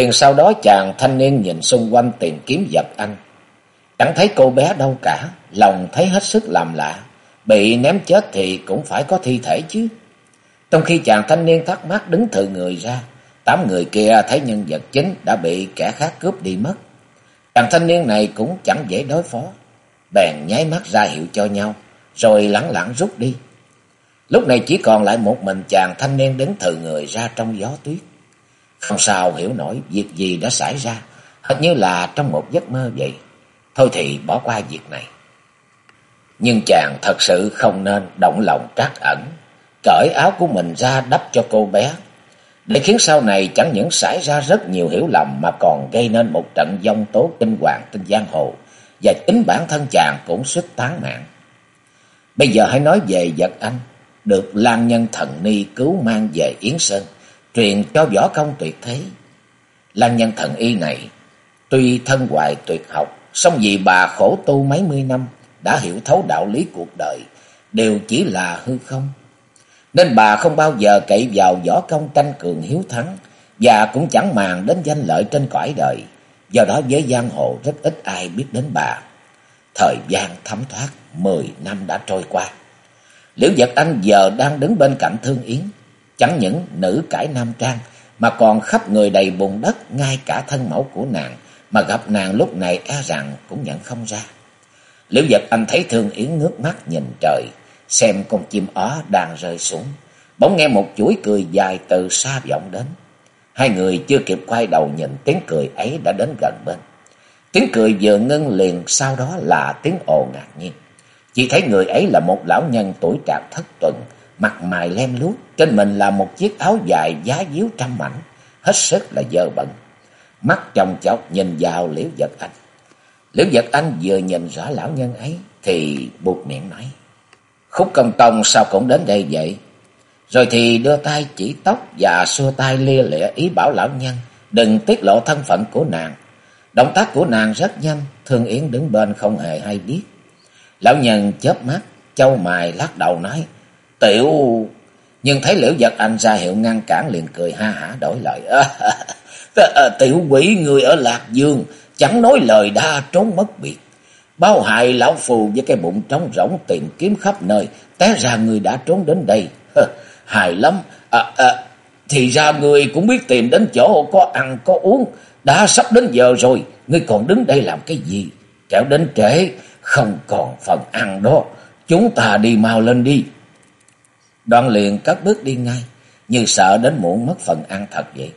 Liền sau đó chàng thanh niên nhìn xung quanh tìm kiếm giật anh. Chẳng thấy cô bé đâu cả, lòng thấy hết sức làm lạ. Bị ném chết thì cũng phải có thi thể chứ. Trong khi chàng thanh niên thắc mắc đứng thừ người ra, tám người kia thấy nhân vật chính đã bị kẻ khác cướp đi mất. Chàng thanh niên này cũng chẳng dễ đối phó. Bèn nháy mắt ra hiệu cho nhau, rồi lẳng lặng rút đi. Lúc này chỉ còn lại một mình chàng thanh niên đứng thừ người ra trong gió tuyết. Không sao hiểu nổi việc gì đã xảy ra, hệt như là trong một giấc mơ vậy. Thôi thì bỏ qua việc này. Nhưng chàng thật sự không nên động lòng trắc ẩn, cởi áo của mình ra đắp cho cô bé, để khiến sau này chẳng những xảy ra rất nhiều hiểu lầm mà còn gây nên một trận dông tố kinh hoàng trên giang hồ, và chính bản thân chàng cũng suýt tán mạng. Bây giờ hãy nói về vật anh, được Lan Nhân Thần Ni cứu mang về Yến Sơn truyền cho võ công tuyệt thế. Lan nhân thần y này, tuy thân hoài tuyệt học, song vì bà khổ tu mấy mươi năm, đã hiểu thấu đạo lý cuộc đời, đều chỉ là hư không. Nên bà không bao giờ cậy vào võ công tranh cường hiếu thắng, và cũng chẳng màng đến danh lợi trên cõi đời. Do đó với giang hồ rất ít ai biết đến bà. Thời gian thấm thoát, mười năm đã trôi qua. Liễu Giật Anh giờ đang đứng bên cạnh Thương Yến, Chẳng những nữ cải nam trang mà còn khắp người đầy bùn đất ngay cả thân mẫu của nàng mà gặp nàng lúc này e rằng cũng nhận không ra. Liễu giật anh thấy Thương Yến ngước mắt nhìn trời, xem con chim ó đang rơi xuống. Bỗng nghe một chuỗi cười dài từ xa vọng đến. Hai người chưa kịp quay đầu nhìn tiếng cười ấy đã đến gần bên. Tiếng cười vừa ngưng liền sau đó là tiếng ồ ngạc nhiên. Chỉ thấy người ấy là một lão nhân tuổi trạc thất tuần, mặt mày lem luốc, trên mình là một chiếc áo dài giá díu trăm mảnh, hết sức là dơ bẩn. Mắt chồng chọc nhìn vào Liễu vật Anh. Liễu vật Anh vừa nhìn rõ lão nhân ấy thì buộc miệng nói. Khúc công tông sao cũng đến đây vậy? Rồi thì đưa tay chỉ tóc và xua tay lia lịa ý bảo lão nhân đừng tiết lộ thân phận của nàng. Động tác của nàng rất nhanh, Thương Yến đứng bên không hề hay biết. Lão nhân chớp mắt, châu mài lắc đầu nói. Tiểu... Nhưng thấy liễu giật anh ra hiệu ngăn cản liền cười ha hả đổi lời. Tiểu quỷ người ở Lạc Dương chẳng nói lời đa trốn mất biệt. Bao hại lão phù với cái bụng trống rỗng tìm kiếm khắp nơi. Té ra người đã trốn đến đây. hài lắm. À, à, thì ra người cũng biết tìm đến chỗ có ăn có uống. Đã sắp đến giờ rồi. Ngươi còn đứng đây làm cái gì? Kéo đến trễ. Không còn phần ăn đó. Chúng ta đi mau lên đi. Đoạn liền cất bước đi ngay, như sợ đến muộn mất phần ăn thật vậy.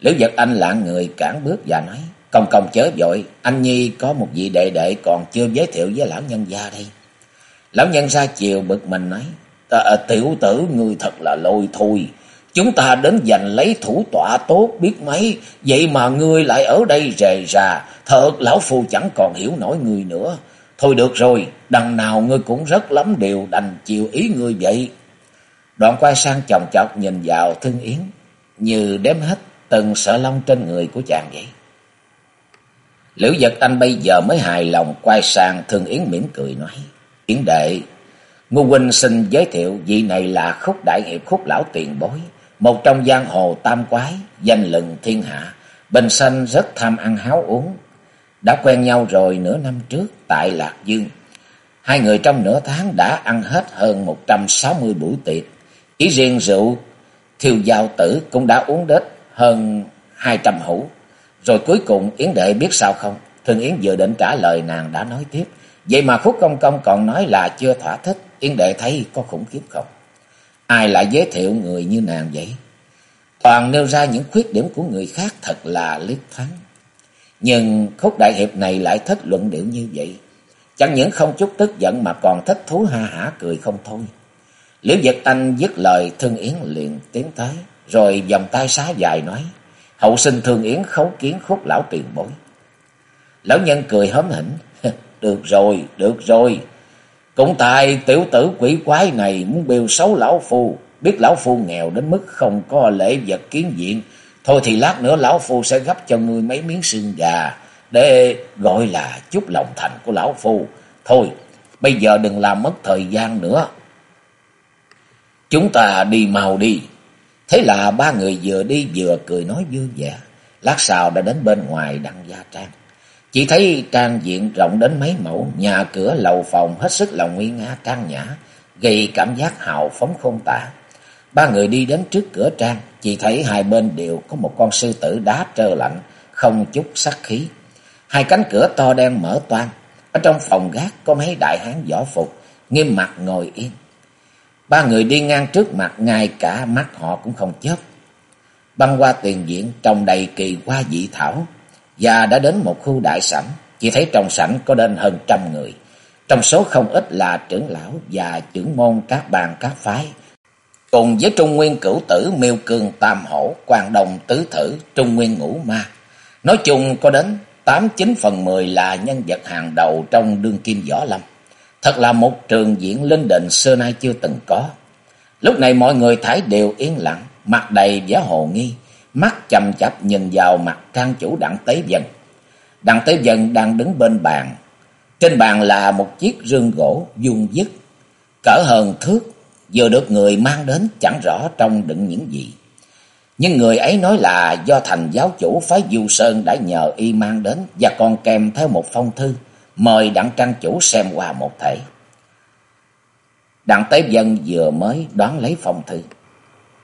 Liễu giật anh lạng người cản bước và nói, công công chớ vội, anh Nhi có một vị đệ đệ còn chưa giới thiệu với lão nhân gia đây. Lão nhân gia chiều bực mình nói, à, tiểu tử người thật là lôi thôi, chúng ta đến giành lấy thủ tọa tốt biết mấy, vậy mà ngươi lại ở đây rề rà, thật lão phu chẳng còn hiểu nổi ngươi nữa. Thôi được rồi, đằng nào ngươi cũng rất lắm điều đành chiều ý ngươi vậy. Đoạn quay sang chồng chọc nhìn vào Thương Yến, như đếm hết từng sợ lông trên người của chàng vậy. Liễu giật anh bây giờ mới hài lòng quay sang Thương Yến mỉm cười nói, Yến đệ, Ngô Huynh xin giới thiệu vị này là khúc đại hiệp khúc lão tiền bối, một trong giang hồ tam quái, danh lừng thiên hạ, bình sanh rất tham ăn háo uống. Đã quen nhau rồi nửa năm trước tại Lạc Dương. Hai người trong nửa tháng đã ăn hết hơn một trăm sáu mươi buổi tiệc, chỉ riêng rượu, thiêu giao tử cũng đã uống đến hơn hai trăm hũ. Rồi cuối cùng Yến Đệ biết sao không? Thường Yến vừa định trả lời, nàng đã nói tiếp. Vậy mà Khúc Công Công còn nói là chưa thỏa thích. Yến Đệ thấy có khủng khiếp không? Ai lại giới thiệu người như nàng vậy? Toàn nêu ra những khuyết điểm của người khác thật là liếc thắng. Nhưng Khúc Đại Hiệp này lại thích luận điệu như vậy. Chẳng những không chút tức giận mà còn thích thú ha hả cười không thôi. Liễu Giật Anh dứt lời Thương Yến liền tiến tới, rồi vòng tay xá dài nói, hậu sinh Thương Yến khấu kiến khúc lão tiền bối. Lão nhân cười hớm hỉnh, được rồi, được rồi. Cũng tại tiểu tử quỷ quái này muốn bêu xấu lão phu, biết lão phu nghèo đến mức không có lễ vật kiến diện, thôi thì lát nữa lão phu sẽ gấp cho ngươi mấy miếng xương gà để gọi là chút lòng thành của lão phu. Thôi, bây giờ đừng làm mất thời gian nữa. Chúng ta đi mau đi. Thế là ba người vừa đi vừa cười nói vui vẻ. Lát sau đã đến bên ngoài đăng gia trang. Chỉ thấy trang diện rộng đến mấy mẫu, nhà cửa lầu phòng hết sức là nguy nga trang nhã, gây cảm giác hào phóng không tả. Ba người đi đến trước cửa trang, chỉ thấy hai bên đều có một con sư tử đá trơ lạnh, không chút sắc khí. Hai cánh cửa to đen mở toan, ở trong phòng gác có mấy đại hán võ phục, nghiêm mặt ngồi yên. Ba người đi ngang trước mặt, ngay cả mắt họ cũng không chớp. Băng qua tiền diện trồng đầy kỳ hoa dị thảo, và đã đến một khu đại sảnh, chỉ thấy trong sảnh có đến hơn trăm người. Trong số không ít là trưởng lão và trưởng môn các bàn các phái. Cùng với Trung Nguyên cửu tử, Miêu Cương Tam Hổ, Quang Đồng Tứ Thử, Trung Nguyên Ngũ Ma. Nói chung có đến tám chín phần mười là nhân vật hàng đầu trong đương kim võ lâm. Thật là một trường diễn linh đình xưa nay chưa từng có. Lúc này mọi người thải đều yên lặng, mặt đầy vẻ hồ nghi, mắt chầm chập nhìn vào mặt trang chủ Đặng Tế Dân. Đặng Tế Dân đang đứng bên bàn. Trên bàn là một chiếc rương gỗ vuông dứt, cỡ hơn thước, vừa được người mang đến chẳng rõ trong đựng những gì. Nhưng người ấy nói là do thành giáo chủ phái Du Sơn đã nhờ y mang đến và còn kèm theo một phong thư, mời đặng trang chủ xem qua một thể. Đặng Tế Dân vừa mới đoán lấy phong thư.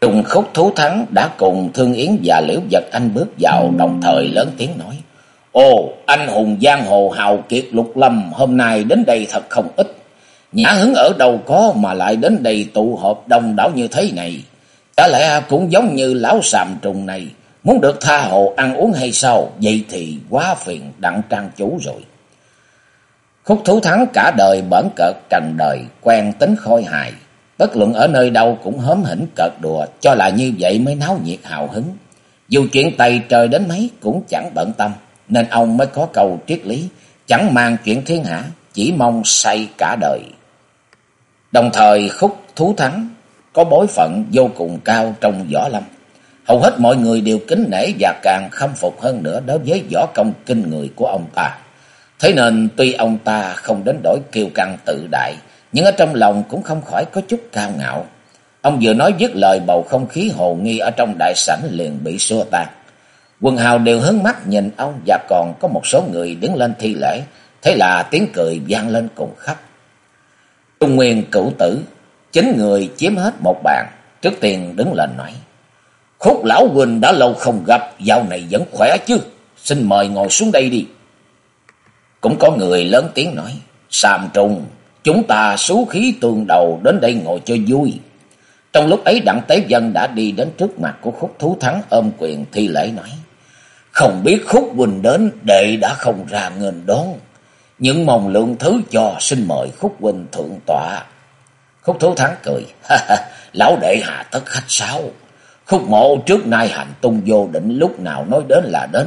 Trùng khúc thú thắng đã cùng Thương Yến và Liễu Vật Anh bước vào đồng thời lớn tiếng nói. Ồ, anh hùng giang hồ hào kiệt lục lâm hôm nay đến đây thật không ít. Nhã hứng ở đâu có mà lại đến đây tụ họp đông đảo như thế này. Chả lẽ cũng giống như lão sàm trùng này, muốn được tha hồ ăn uống hay sao? Vậy thì quá phiền đặng trang chủ rồi. Khúc thú thắng cả đời bẩn cợt trần đời, quen tính khôi hài. Bất luận ở nơi đâu cũng hớm hỉnh cợt đùa, cho là như vậy mới náo nhiệt hào hứng. Dù chuyện tày trời đến mấy cũng chẳng bận tâm, nên ông mới có câu triết lý, chẳng mang chuyện thiên hạ, chỉ mong say cả đời. Đồng thời khúc thú thắng có bối phận vô cùng cao trong võ lâm. Hầu hết mọi người đều kính nể và càng khâm phục hơn nữa đối với võ công kinh người của ông ta. Thế nên tuy ông ta không đến đổi kiêu căng tự đại, nhưng ở trong lòng cũng không khỏi có chút cao ngạo. Ông vừa nói dứt lời bầu không khí hồ nghi ở trong đại sảnh liền bị xua tan. Quần hào đều hướng mắt nhìn ông và còn có một số người đứng lên thi lễ. Thế là tiếng cười vang lên cùng khắp. Trung Nguyên cửu tử, chính người chiếm hết một bàn. Trước tiên đứng lên nói. Khúc lão huynh đã lâu không gặp, dạo này vẫn khỏe chứ. Xin mời ngồi xuống đây đi. Cũng có người lớn tiếng nói. Sàm trùng, chúng ta số khí tương đầu đến đây ngồi cho vui. Trong lúc ấy Đặng Tế Dân đã đi đến trước mặt của Khúc Thú Thắng ôm quyền thi lễ nói. Không biết Khúc Quỳnh đến, đệ đã không ra nghênh đón. Những mong lượng thứ cho xin mời Khúc Quỳnh thượng tọa. Khúc Thú Thắng cười. Lão đệ hạ tất khách sáo. Khúc mộ trước nay hành tung vô định lúc nào nói đến là đến.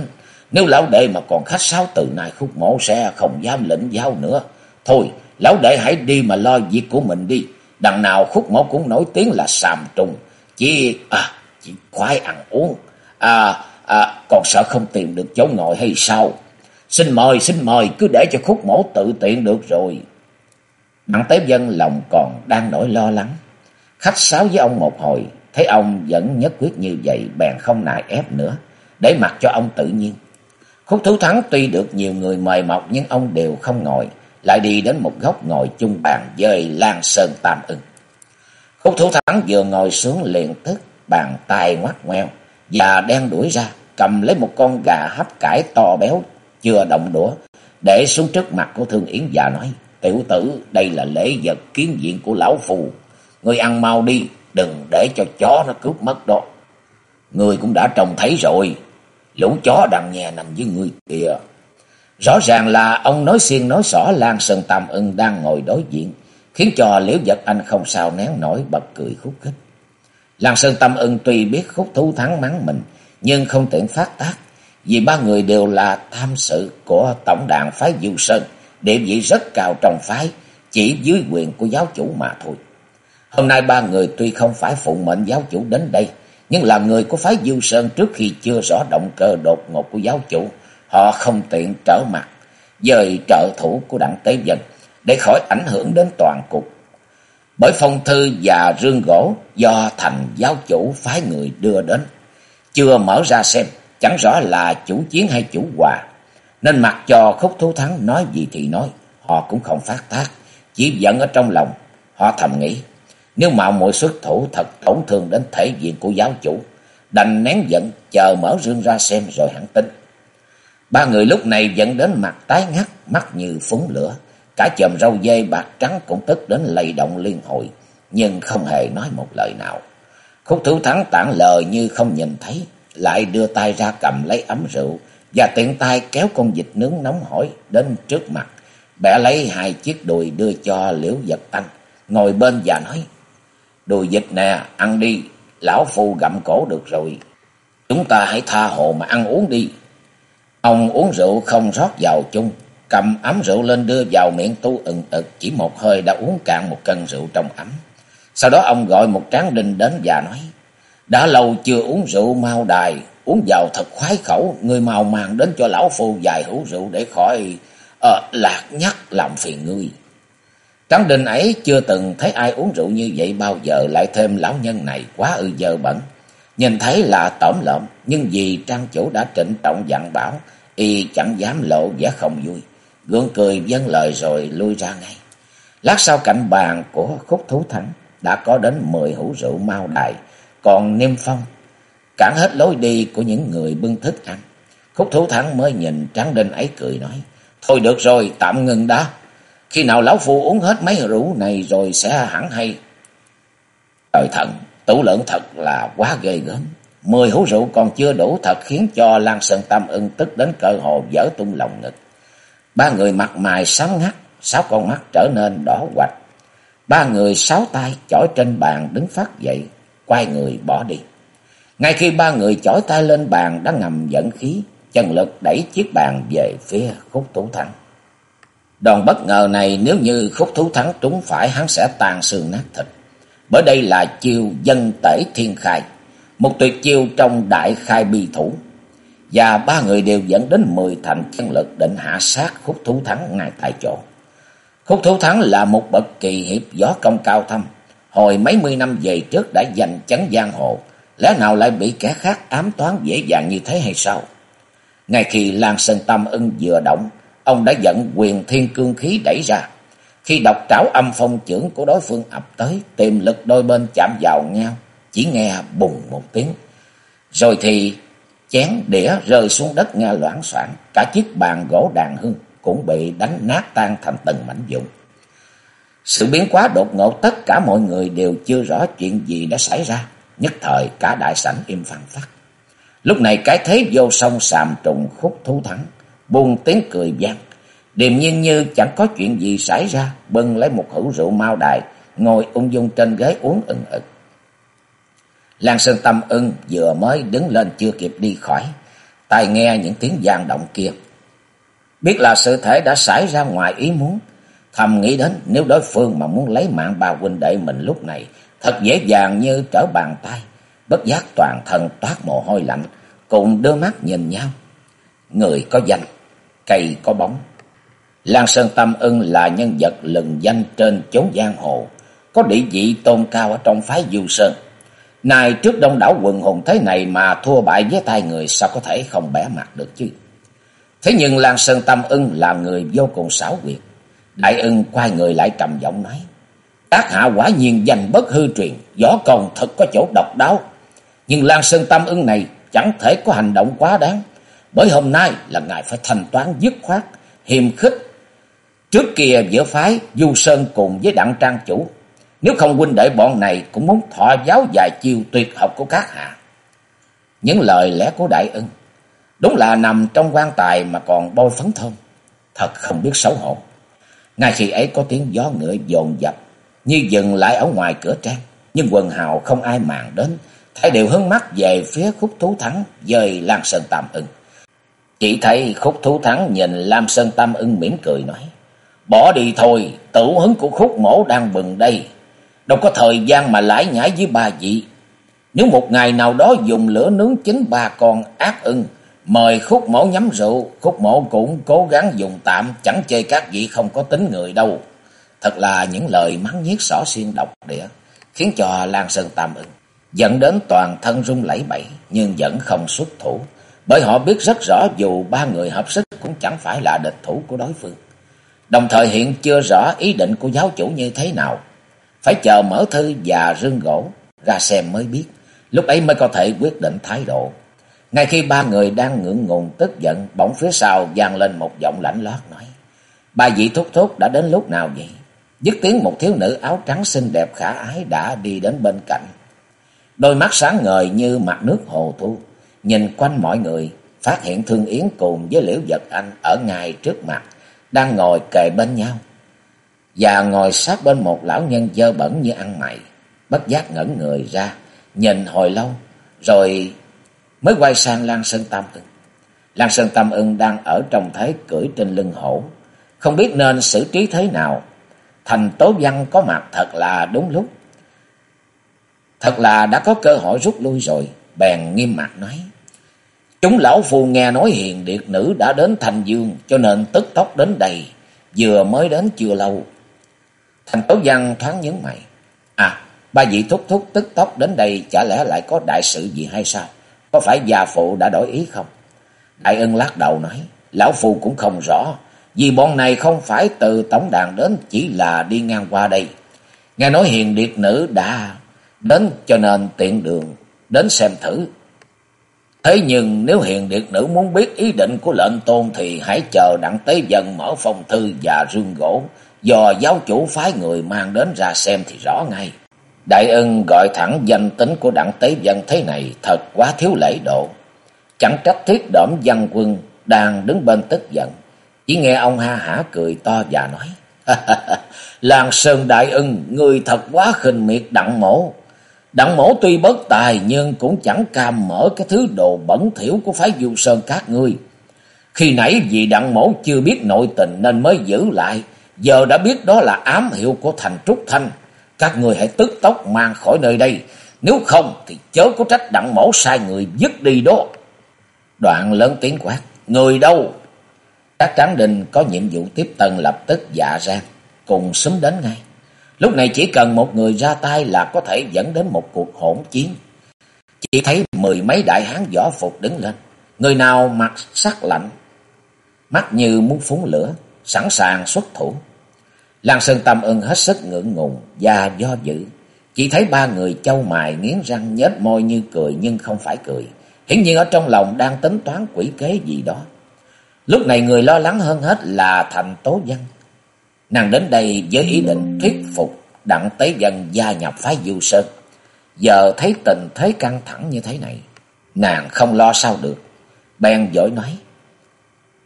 Nếu lão đệ mà còn khách sáo từ nay khúc mổ sẽ không dám lĩnh giáo nữa. Thôi, lão đệ hãy đi mà lo việc của mình đi. Đằng nào khúc mổ cũng nổi tiếng là sàm trùng. Chỉ, à, chỉ khoái ăn uống. À, à, còn sợ không tìm được chỗ ngồi hay sao? Xin mời, xin mời, cứ để cho khúc mổ tự tiện được rồi. Đặng Tế Dân lòng còn đang nổi lo lắng. Khách sáo với ông một hồi, thấy ông vẫn nhất quyết như vậy, bèn không nại ép nữa, để mặc cho ông tự nhiên. Khúc Thú Thắng tuy được nhiều người mời mọc nhưng ông đều không ngồi, lại đi đến một góc ngồi chung bàn với Lan Sơn Tam ưng. Khúc Thú Thắng vừa ngồi xuống liền tức, bàn tay ngoắt ngoeo, và đen đuổi ra, cầm lấy một con gà hấp cải to béo, chưa động đũa, để xuống trước mặt của Thương Yến và nói, tiểu tử, đây là lễ vật kiến diện của lão phù, người ăn mau đi, đừng để cho chó nó cướp mất đó. Người cũng đã trông thấy rồi, lũ chó đằng nhà nằm với người kìa. Rõ ràng là ông nói xiên nói xỏ Lan Sơn Tam Ưng đang ngồi đối diện. khiến cho Liễu vật Anh không sao nén nổi bật cười khúc khích. Lan Sơn Tâm Ưng tuy biết khúc thú thắng mắng mình, nhưng không tiện phát tác, vì ba người đều là tham sự của tổng đàn phái Du Sơn, địa vị rất cao trong phái, chỉ dưới quyền của giáo chủ mà thôi. Hôm nay ba người tuy không phải phụ mệnh giáo chủ đến đây, nhưng là người của phái diêu Sơn trước khi chưa rõ động cơ đột ngột của giáo chủ, họ không tiện trở mặt dời trợ thủ của đặng Tế Dân để khỏi ảnh hưởng đến toàn cục. Bởi phong thư và rương gỗ do thành giáo chủ phái người đưa đến, chưa mở ra xem, chẳng rõ là chủ chiến hay chủ hòa, nên mặc cho khúc thú thắng nói gì thì nói, họ cũng không phát tác, chỉ giận ở trong lòng, họ thầm nghĩ. Nếu mạo muội xuất thủ thật tổn thương đến thể diện của giáo chủ, đành nén giận chờ mở rương ra xem rồi hẳn tính. Ba người lúc này dẫn đến mặt tái ngắt, mắt như phúng lửa. Cả chòm râu dây bạc trắng cũng tức đến lay động liên hồi, nhưng không hề nói một lời nào. Khúc thủ thắng tản lời như không nhìn thấy, lại đưa tay ra cầm lấy ấm rượu và tiện tay kéo con vịt nướng nóng hổi đến trước mặt. Bẻ lấy hai chiếc đùi đưa cho liễu vật tăng, ngồi bên và nói, Đùi vịt nè, ăn đi, lão phu gặm cổ được rồi. Chúng ta hãy tha hồ mà ăn uống đi. Ông uống rượu không rót vào chung, cầm ấm rượu lên đưa vào miệng tu ừng ực, chỉ một hơi đã uống cạn một cân rượu trong ấm. Sau đó ông gọi một tráng đinh đến và nói, đã lâu chưa uống rượu mau đài, uống vào thật khoái khẩu, người màu màng đến cho lão phu vài hũ rượu để khỏi uh, lạc nhắc làm phiền ngươi. Tráng đinh ấy chưa từng thấy ai uống rượu như vậy bao giờ, lại thêm lão nhân này quá ư dơ bẩn. Nhìn thấy là tổm lợm, nhưng vì trang chủ đã trịnh trọng dặn bảo, y chẳng dám lộ vẻ không vui. Gương cười vâng lời rồi lui ra ngay. Lát sau cạnh bàn của khúc thú thắng đã có đến mười hũ rượu mau đài, còn niêm phong, cản hết lối đi của những người bưng thức ăn. Khúc thú thắng mới nhìn trắng đinh ấy cười nói, Thôi được rồi, tạm ngừng đã. Khi nào lão phu uống hết mấy rượu này rồi sẽ hẳn hay. Trời thần, tủ lượng thật là quá ghê gớm. Mười hũ rượu còn chưa đủ thật khiến cho Lan Sơn Tam ưng tức đến cơ hồ dở tung lòng ngực. Ba người mặt mày sáng ngắt, sáu con mắt trở nên đỏ quạch. Ba người sáu tay chỏi trên bàn đứng phát dậy, quay người bỏ đi. Ngay khi ba người chỏi tay lên bàn đã ngầm dẫn khí, chân lực đẩy chiếc bàn về phía khúc tủ thẳng Đòn bất ngờ này nếu như khúc thú thắng trúng phải hắn sẽ tàn xương nát thịt. Bởi đây là chiêu dân tể thiên khai, một tuyệt chiêu trong đại khai bi thủ. Và ba người đều dẫn đến mười thành chân lực định hạ sát khúc thú thắng ngay tại chỗ. Khúc thú thắng là một bậc kỳ hiệp gió công cao thâm. Hồi mấy mươi năm về trước đã giành chấn giang hồ. Lẽ nào lại bị kẻ khác ám toán dễ dàng như thế hay sao? Ngay khi Lan Sơn Tâm ưng vừa động, ông đã giận quyền thiên cương khí đẩy ra. Khi độc trảo âm phong trưởng của đối phương ập tới, tiềm lực đôi bên chạm vào nhau, chỉ nghe bùng một tiếng. Rồi thì chén đĩa rơi xuống đất nghe loãng soạn, cả chiếc bàn gỗ đàn hương cũng bị đánh nát tan thành từng mảnh vụn. Sự biến quá đột ngột tất cả mọi người đều chưa rõ chuyện gì đã xảy ra, nhất thời cả đại sảnh im phăng phắc. Lúc này cái thế vô song sàm trùng khúc thú thắng, buông tiếng cười vang. Điềm nhiên như chẳng có chuyện gì xảy ra, bưng lấy một hũ rượu mau đài, ngồi ung dung trên ghế uống ừng ực. Lan Sơn Tâm ưng vừa mới đứng lên chưa kịp đi khỏi, tai nghe những tiếng vang động kia. Biết là sự thể đã xảy ra ngoài ý muốn, thầm nghĩ đến nếu đối phương mà muốn lấy mạng bà huynh đệ mình lúc này, thật dễ dàng như trở bàn tay, bất giác toàn thân toát mồ hôi lạnh, cùng đưa mắt nhìn nhau. Người có danh, cây có bóng. Lan Sơn Tâm ưng là nhân vật lừng danh trên chốn giang hồ, có địa vị tôn cao ở trong phái Du Sơn. Này trước đông đảo quần hùng thế này mà thua bại với tay người sao có thể không bẻ mặt được chứ. Thế nhưng Lan Sơn Tâm ưng là người vô cùng xảo quyệt. Đại ưng quay người lại trầm giọng nói. Các hạ quả nhiên danh bất hư truyền, võ công thật có chỗ độc đáo. Nhưng Lan Sơn Tâm ưng này chẳng thể có hành động quá đáng. Bởi hôm nay là ngài phải thanh toán dứt khoát, hiềm khích. Trước kia giữa phái Du Sơn cùng với đặng trang chủ nếu không huynh đệ bọn này cũng muốn thọ giáo dài chiêu tuyệt học của các hạ. Những lời lẽ của đại ưng. Đúng là nằm trong quan tài mà còn bôi phấn thơm. Thật không biết xấu hổ. Ngay khi ấy có tiếng gió ngựa dồn dập, như dừng lại ở ngoài cửa trang. Nhưng quần hào không ai màng đến, thay đều hướng mắt về phía khúc thú thắng, dời Lan Sơn Tạm ưng. Chỉ thấy khúc thú thắng nhìn Lam Sơn Tam ưng mỉm cười nói, Bỏ đi thôi, tử hứng của khúc mổ đang bừng đây. Đâu có thời gian mà lãi nhãi với ba vị. Nếu một ngày nào đó dùng lửa nướng chính ba con ác ưng, mời khúc mổ nhắm rượu, khúc mổ cũng cố gắng dùng tạm, chẳng chê các vị không có tính người đâu. Thật là những lời mắng nhiếc xỏ xuyên độc địa, khiến cho Lan Sơn Tam ưng dẫn đến toàn thân rung lẩy bẩy nhưng vẫn không xuất thủ, bởi họ biết rất rõ dù ba người hợp sức cũng chẳng phải là địch thủ của đối phương. Đồng thời hiện chưa rõ ý định của giáo chủ như thế nào, phải chờ mở thư và rương gỗ ra xem mới biết, lúc ấy mới có thể quyết định thái độ. Ngay khi ba người đang ngượng ngùng tức giận, bỗng phía sau vang lên một giọng lạnh lót nói: "Ba vị thúc thúc đã đến lúc nào vậy?" Dứt tiếng một thiếu nữ áo trắng xinh đẹp khả ái đã đi đến bên cạnh. Đôi mắt sáng ngời như mặt nước hồ thu, nhìn quanh mọi người, phát hiện Thương Yến cùng với Liễu vật Anh ở ngay trước mặt, đang ngồi kề bên nhau. Và ngồi sát bên một lão nhân dơ bẩn như ăn mày, bất giác ngẩn người ra, nhìn hồi lâu, rồi mới quay sang Lan Sơn Tam Ưng. Lan Sơn Tam Ưng đang ở trong thế cưỡi trên lưng hổ, không biết nên xử trí thế nào. Thành Tố Văn có mặt thật là đúng lúc. Thật là đã có cơ hội rút lui rồi, bèn nghiêm mặt nói. Chúng lão phu nghe nói hiền điệt nữ đã đến Thành Dương cho nên tức tốc đến đây, vừa mới đến chưa lâu. Thành Tố Văn thoáng nhấn mày. À, ba vị thúc thúc tức tốc đến đây chả lẽ lại có đại sự gì hay sao? Có phải già phụ đã đổi ý không? Đại ân lắc đầu nói, lão phu cũng không rõ, vì bọn này không phải từ tổng đàn đến, chỉ là đi ngang qua đây. Nghe nói hiền điệt nữ đã đến cho nên tiện đường đến xem thử. Thế nhưng nếu hiền điệt nữ muốn biết ý định của lệnh tôn thì hãy chờ đặng tế dần mở phòng thư và rương gỗ, do giáo chủ phái người mang đến ra xem thì rõ ngay. Đại ân gọi thẳng danh tính của đặng tế dân thế này thật quá thiếu lễ độ. Chẳng trách thiết đổm văn quân đang đứng bên tức giận. Chỉ nghe ông ha hả cười to và nói. Làng Sơn Đại ân, người thật quá khinh miệt đặng mổ. Đặng mổ tuy bất tài nhưng cũng chẳng cam mở cái thứ đồ bẩn thiểu của phái du sơn các ngươi. Khi nãy vì đặng mổ chưa biết nội tình nên mới giữ lại. Giờ đã biết đó là ám hiệu của thành Trúc Thanh. Các người hãy tức tốc mang khỏi nơi đây. Nếu không thì chớ có trách đặng mổ sai người dứt đi đó. Đoạn lớn tiếng quát. Người đâu? Các tráng đình có nhiệm vụ tiếp tân lập tức dạ ra. Cùng xúm đến ngay. Lúc này chỉ cần một người ra tay là có thể dẫn đến một cuộc hỗn chiến. Chỉ thấy mười mấy đại hán võ phục đứng lên. Người nào mặt sắc lạnh, mắt như muốn phúng lửa, sẵn sàng xuất thủ. Lan Sơn Tâm ưng hết sức ngượng ngùng và do dự. Chỉ thấy ba người châu mài nghiến răng nhếch môi như cười nhưng không phải cười. Hiển nhiên ở trong lòng đang tính toán quỷ kế gì đó. Lúc này người lo lắng hơn hết là Thành Tố Văn. Nàng đến đây với ý định thuyết phục đặng tế dân gia nhập phái du sơn. Giờ thấy tình thế căng thẳng như thế này, nàng không lo sao được. Bèn giỏi nói,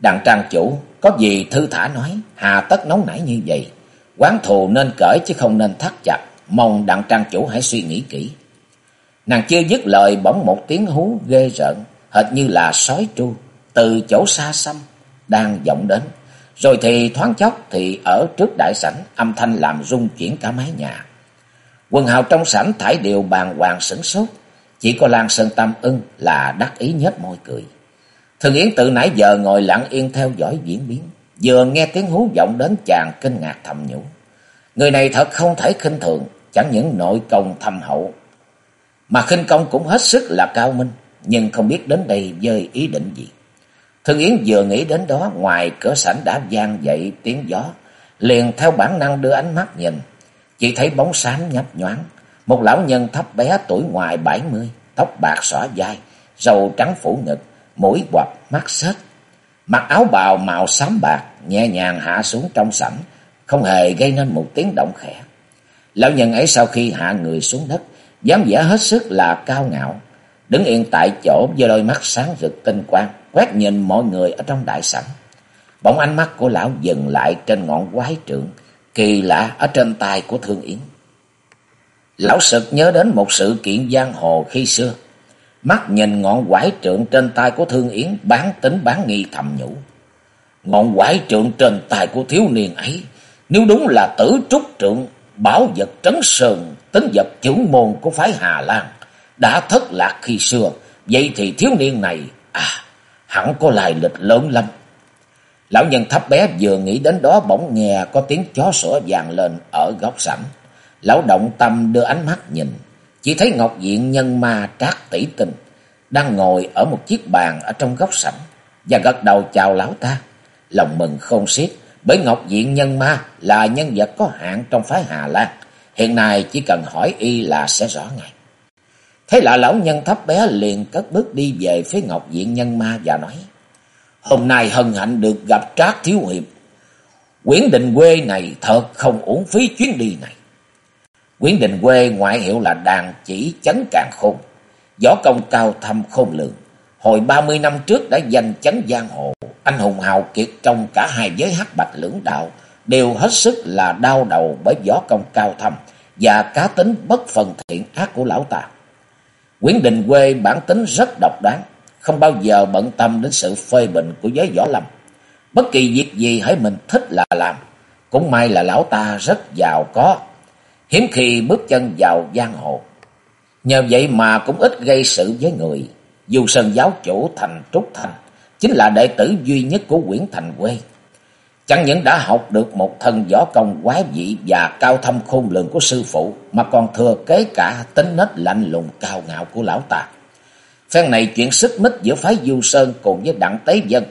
đặng trang chủ, có gì thư thả nói, hà tất nóng nảy như vậy. Quán thù nên cởi chứ không nên thắt chặt, mong đặng trang chủ hãy suy nghĩ kỹ. Nàng chưa dứt lời bỗng một tiếng hú ghê rợn, hệt như là sói tru, từ chỗ xa xăm, đang vọng đến. Rồi thì thoáng chốc thì ở trước đại sảnh âm thanh làm rung chuyển cả mái nhà. Quần hào trong sảnh thải đều bàn hoàng sửng sốt, chỉ có Lan Sơn Tâm ưng là đắc ý nhếch môi cười. Thường Yến từ nãy giờ ngồi lặng yên theo dõi diễn biến, vừa nghe tiếng hú vọng đến chàng kinh ngạc thầm nhủ. Người này thật không thể khinh thường, chẳng những nội công thâm hậu, mà khinh công cũng hết sức là cao minh, nhưng không biết đến đây với ý định gì. Thương Yến vừa nghĩ đến đó, ngoài cửa sảnh đã gian dậy tiếng gió, liền theo bản năng đưa ánh mắt nhìn, chỉ thấy bóng xám nhấp nhoáng, một lão nhân thấp bé tuổi ngoài bảy mươi, tóc bạc xõa vai, râu trắng phủ ngực, mũi quặp, mắt xếch, mặc áo bào màu xám bạc, nhẹ nhàng hạ xuống trong sảnh, không hề gây nên một tiếng động khẽ. Lão nhân ấy sau khi hạ người xuống đất, dám vẻ hết sức là cao ngạo, đứng yên tại chỗ với đôi mắt sáng rực tinh quang, quét nhìn mọi người ở trong đại sảnh. Bỗng ánh mắt của lão dừng lại trên ngọn quái trượng, kỳ lạ ở trên tay của Thương Yến. Lão sực nhớ đến một sự kiện giang hồ khi xưa. Mắt nhìn ngọn quái trượng trên tay của Thương Yến bán tính bán nghi thầm nhủ. Ngọn quái trượng trên tay của thiếu niên ấy, nếu đúng là tử trúc trượng, bảo vật trấn sơn, tính vật trưởng môn của phái Hà Lan, đã thất lạc khi xưa, vậy thì thiếu niên này, à, hẳn có lai lịch lớn lắm. Lão nhân thấp bé vừa nghĩ đến đó bỗng nghe có tiếng chó sủa vang lên ở góc sảnh. Lão động tâm đưa ánh mắt nhìn, chỉ thấy Ngọc Diện nhân ma trác tỷ tình đang ngồi ở một chiếc bàn ở trong góc sảnh và gật đầu chào lão ta. Lòng mừng không xiết, bởi Ngọc Diện nhân ma là nhân vật có hạn trong phái Hà Lan. Hiện nay chỉ cần hỏi y là sẽ rõ ngay. Thế là lão nhân thấp bé liền cất bước đi về phía Ngọc Diện nhân ma và nói. Hôm nay hân hạnh được gặp Trác Thiếu Hiệp. Quyển Đình Quê này thật không uổng phí chuyến đi này. Quyển Đình Quê ngoại hiệu là đàn chỉ chấn càng khôn. Võ công cao thâm khôn lượng. Hồi ba mươi năm trước đã giành chấn giang hồ. Anh hùng hào kiệt trong cả hai giới hắc bạch lưỡng đạo. Đều hết sức là đau đầu bởi võ công cao thâm. Và cá tính bất phần thiện ác của lão ta. Nguyễn Đình Quê bản tính rất độc đoán không bao giờ bận tâm đến sự phê bình của giới võ lâm. Bất kỳ việc gì hãy mình thích là làm. Cũng may là lão ta rất giàu có, hiếm khi bước chân vào giang hồ. Nhờ vậy mà cũng ít gây sự với người. Dù sơn giáo chủ thành Trúc Thành, chính là đệ tử duy nhất của Nguyễn thành quê. Chẳng những đã học được một thân võ công quái dị và cao thâm khôn lường của sư phụ, mà còn thừa kế cả tính nết lạnh lùng cao ngạo của lão ta. Phen này chuyện xích mích giữa phái Du Sơn cùng với đặng Tế Dân.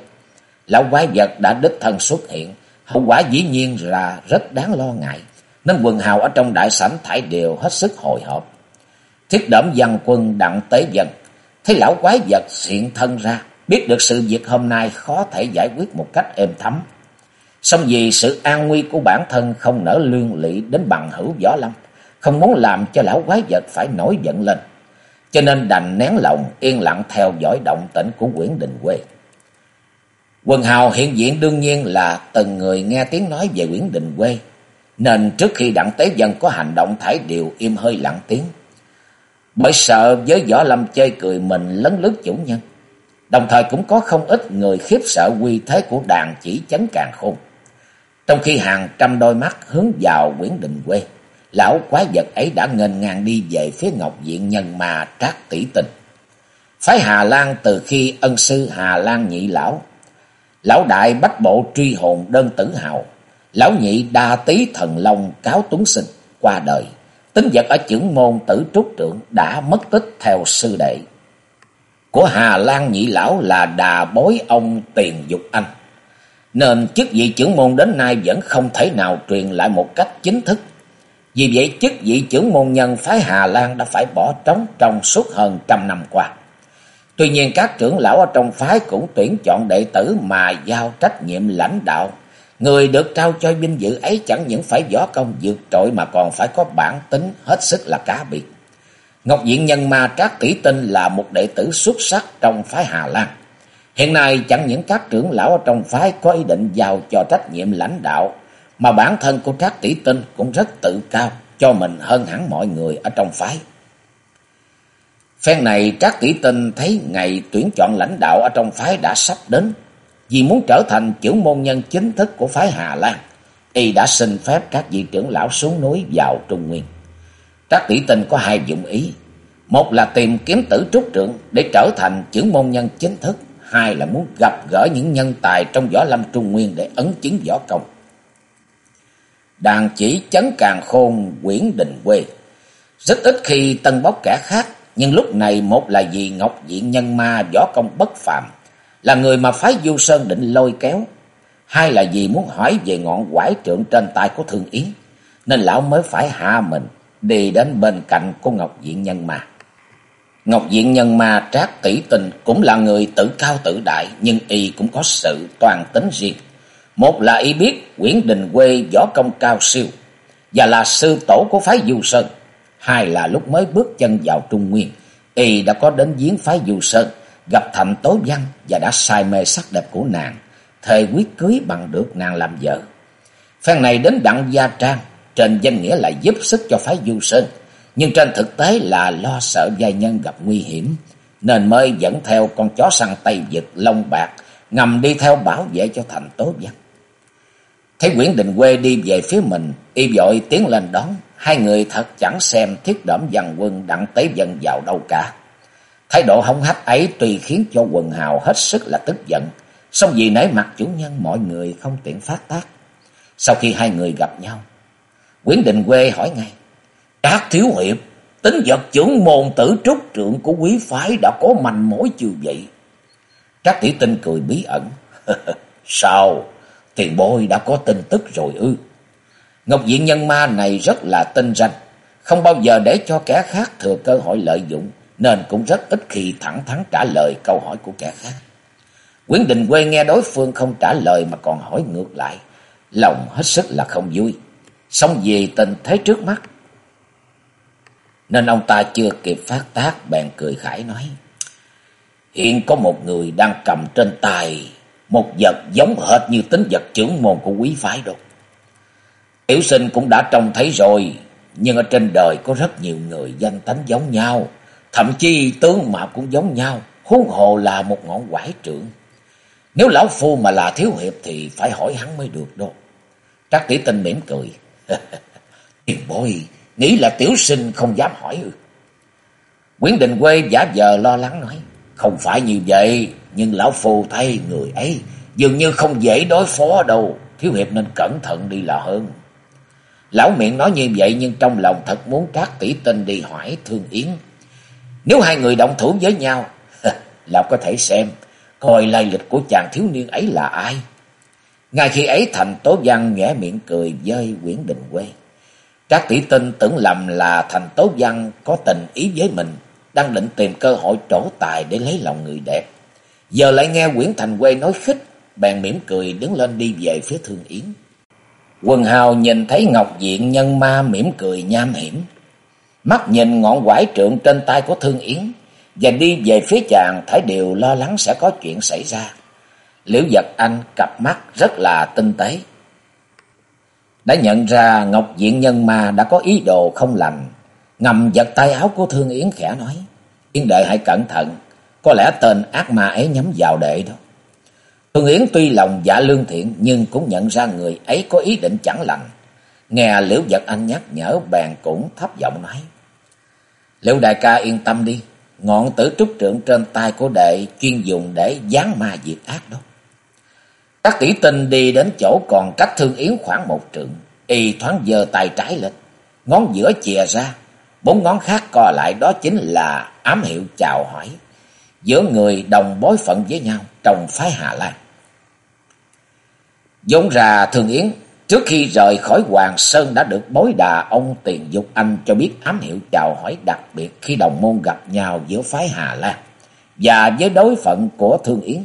Lão quái vật đã đích thân xuất hiện, hậu quả dĩ nhiên là rất đáng lo ngại. Nên quần hào ở trong đại sảnh thải đều hết sức hồi hộp. Thiết đẩm văn quân đặng Tế Dân, thấy lão quái vật hiện thân ra, biết được sự việc hôm nay khó thể giải quyết một cách êm thấm. Xong vì sự an nguy của bản thân không nỡ lương lị đến bằng hữu võ lâm, không muốn làm cho lão quái vật phải nổi giận lên cho nên đành nén lòng yên lặng theo dõi động tĩnh của quyển đình quê. Quần hào hiện diện đương nhiên là từng người nghe tiếng nói về quyển đình quê, nên trước khi đặng tế dân có hành động thải đều im hơi lặng tiếng. Bởi sợ với võ lâm chơi cười mình lấn lướt chủ nhân, đồng thời cũng có không ít người khiếp sợ quy thế của đàn chỉ chấn càng khôn. Trong khi hàng trăm đôi mắt hướng vào quyển đình quê, lão quái vật ấy đã ngênh ngang đi về phía Ngọc Diện nhân mà trác tỷ tình. Phái Hà Lan từ khi ân sư Hà Lan nhị lão, lão đại bách bộ truy hồn đơn tử hào, lão nhị đa tý thần long cáo tuấn sinh qua đời, tính vật ở chưởng môn tử trúc trưởng đã mất tích theo sư đệ. Của Hà Lan nhị lão là đà bối ông tiền dục anh, nên chức vị trưởng môn đến nay vẫn không thể nào truyền lại một cách chính thức vì vậy, chức vị trưởng môn nhân phái Hà Lan đã phải bỏ trống trong suốt hơn trăm năm qua. Tuy nhiên, các trưởng lão ở trong phái cũng tuyển chọn đệ tử mà giao trách nhiệm lãnh đạo. Người được trao cho vinh dự ấy chẳng những phải võ công vượt trội mà còn phải có bản tính hết sức là cá biệt. Ngọc Diện Nhân Ma Trác Kỷ Tinh là một đệ tử xuất sắc trong phái Hà Lan. Hiện nay chẳng những các trưởng lão ở trong phái có ý định giao cho trách nhiệm lãnh đạo mà bản thân của Trác Tỷ Tinh cũng rất tự cao, cho mình hơn hẳn mọi người ở trong phái. Phen này Trác Tỷ Tinh thấy ngày tuyển chọn lãnh đạo ở trong phái đã sắp đến, vì muốn trở thành trưởng môn nhân chính thức của phái Hà Lan, y đã xin phép các vị trưởng lão xuống núi vào Trung Nguyên. Trác Tỷ Tinh có hai dụng ý, một là tìm kiếm tử trúc trưởng để trở thành trưởng môn nhân chính thức, hai là muốn gặp gỡ những nhân tài trong võ lâm Trung Nguyên để ấn chứng võ công đàn chỉ chấn càng khôn quyển đình quê. Rất ít khi tân bóc kẻ khác, nhưng lúc này một là vì Ngọc Diện Nhân Ma võ công bất phàm, là người mà phái Du Sơn định lôi kéo, hai là vì muốn hỏi về ngọn quải trượng trên tay của Thương Yến, nên lão mới phải hạ mình đi đến bên cạnh của Ngọc Diện Nhân Ma. Ngọc Diện Nhân Ma trác tỷ tình cũng là người tự cao tự đại, nhưng y cũng có sự toàn tính riêng. Một là y biết Nguyễn Đình Quê võ công cao siêu và là sư tổ của phái Du Sơn. Hai là lúc mới bước chân vào Trung Nguyên, y đã có đến giếng phái Du Sơn, gặp Thẩm Tố Văn và đã say mê sắc đẹp của nàng. thề quyết cưới bằng được nàng làm vợ. Phen này đến đặng gia trang, trên danh nghĩa là giúp sức cho phái du sơn, nhưng trên thực tế là lo sợ giai nhân gặp nguy hiểm, nên mới dẫn theo con chó săn Tây giật lông bạc, ngầm đi theo bảo vệ cho thành tố văn. Thấy Nguyễn Đình Quê đi về phía mình, y vội tiến lên đón, hai người thật chẳng xem thiết đẩm văn quân đặng tế dân vào đâu cả. Thái độ hống hách ấy tuy khiến cho quần hào hết sức là tức giận, song vì nể mặt chủ nhân mọi người không tiện phát tác. Sau khi hai người gặp nhau, Nguyễn Đình Quê hỏi ngay, các thiếu hiệp, tính vật trưởng môn tử trúc trượng của quý phái đã có manh mối chưa vậy? Trác tỷ tinh cười bí ẩn, Sao? Tiền bối đã có tin tức rồi ư? Ngọc Diện Nhân Ma này rất là tinh ranh, không bao giờ để cho kẻ khác thừa cơ hội lợi dụng, nên cũng rất ít khi thẳng thắn trả lời câu hỏi của kẻ khác. Quyến Đình Quê nghe đối phương không trả lời mà còn hỏi ngược lại, lòng hết sức là không vui. Xong vì tình thế trước mắt, nên ông ta chưa kịp phát tác bèn cười khải nói. Hiện có một người đang cầm trên tay một vật giống hệt như tính vật trưởng môn của quý phái đâu. Tiểu sinh cũng đã trông thấy rồi, nhưng ở trên đời có rất nhiều người danh tánh giống nhau, thậm chí tướng mạo cũng giống nhau, huống hồ là một ngọn quải trưởng. Nếu lão phu mà là thiếu hiệp thì phải hỏi hắn mới được đâu. Trác tỷ tinh mỉm cười. Tiền bối, nghĩ là tiểu sinh không dám hỏi ư. Nguyễn Đình Quê giả vờ lo lắng nói. Không phải như vậy, nhưng lão phù thay người ấy dường như không dễ đối phó đâu. Thiếu hiệp nên cẩn thận đi là hơn. Lão miệng nói như vậy nhưng trong lòng thật muốn Trác tỷ tinh đi hỏi Thương Yến. Nếu hai người động thủ với nhau, lão có thể xem coi lai lịch của chàng thiếu niên ấy là ai. Ngay khi ấy Thành Tố Văn nhẽ miệng cười với Nguyễn Đình Quê các tỷ tinh tưởng lầm là Thành Tố Văn có tình ý với mình, đang định tìm cơ hội trổ tài để lấy lòng người đẹp. Giờ lại nghe Nguyễn Thành Quê nói khích, bèn mỉm cười đứng lên đi về phía Thương Yến. Quần hào nhìn thấy Ngọc Diện nhân ma mỉm cười nham hiểm. Mắt nhìn ngọn quải trượng trên tay của Thương Yến, và đi về phía chàng thấy đều lo lắng sẽ có chuyện xảy ra. Liễu giật anh cặp mắt rất là tinh tế. Đã nhận ra Ngọc Diện Nhân Ma đã có ý đồ không lành, ngầm giật tay áo của Thương Yến khẽ nói. Yến đệ hãy cẩn thận, có lẽ tên ác ma ấy nhắm vào đệ đó. Thương Yến tuy lòng dạ lương thiện nhưng cũng nhận ra người ấy có ý định chẳng lành. Nghe Liễu Giật Anh nhắc nhở bèn cũng thấp giọng nói. Liễu đại ca yên tâm đi, ngọn tử trúc trượng trên tay của đệ chuyên dùng để giáng ma diệt ác đó. Các tỷ tinh đi đến chỗ còn cách thương yến khoảng một trượng, y thoáng giơ tay trái lên, ngón giữa chìa ra, bốn ngón khác co lại đó chính là ám hiệu chào hỏi giữa người đồng bối phận với nhau trong phái Hà Lan. Dũng ra thương Yến trước khi rời khỏi Hoàng Sơn đã được bối đà ông Tiền Dục Anh cho biết ám hiệu chào hỏi đặc biệt khi đồng môn gặp nhau giữa phái Hà Lan và với đối phận của Thương Yến.